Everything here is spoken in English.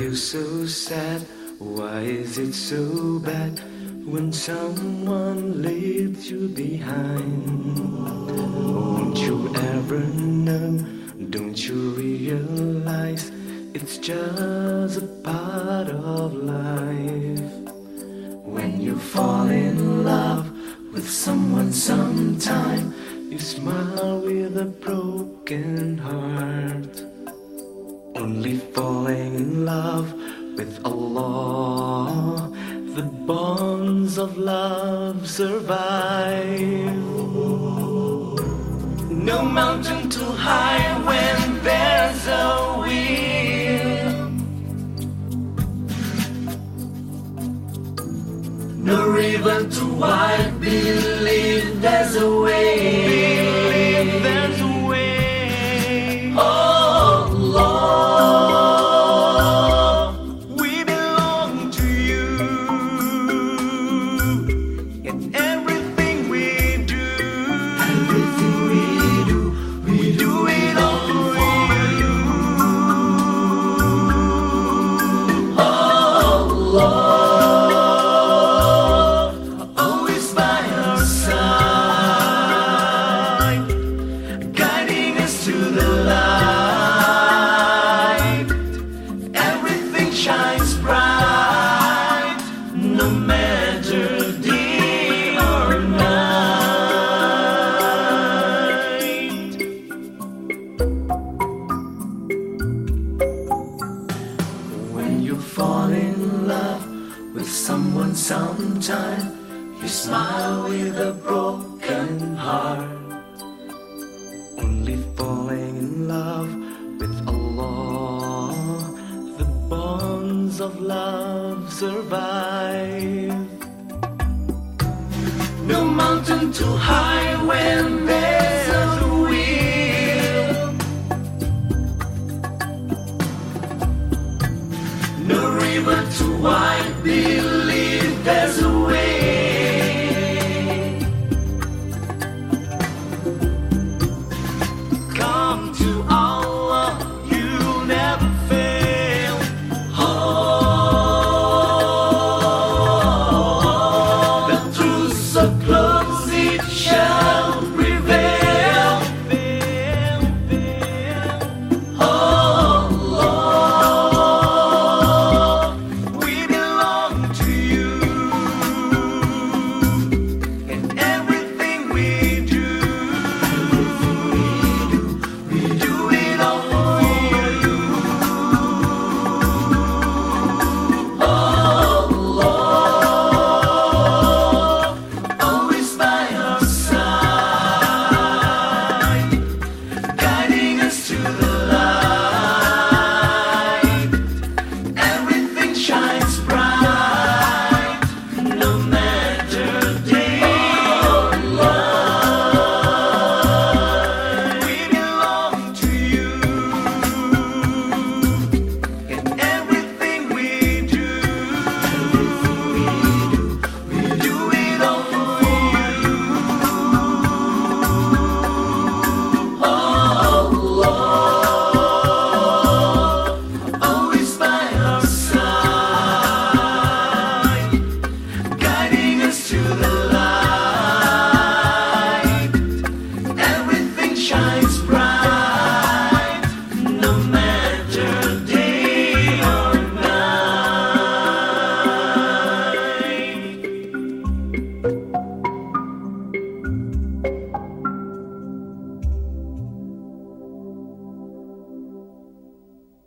you so sad? Why is it so bad when someone leaves you behind? Won't you ever know? Don't you realize it's just a part of life? When you fall in love with someone sometime, you smile with a broken heart. Only falling in love with Allah, the bonds of love survive. No mountain too high when there's a will. No river too wide, believe there's a way. Believe there's someone sometime, you smile with a broken heart. Only falling in love with Allah, the bonds of love survive. No mountain too high when there's a will. No river too wide és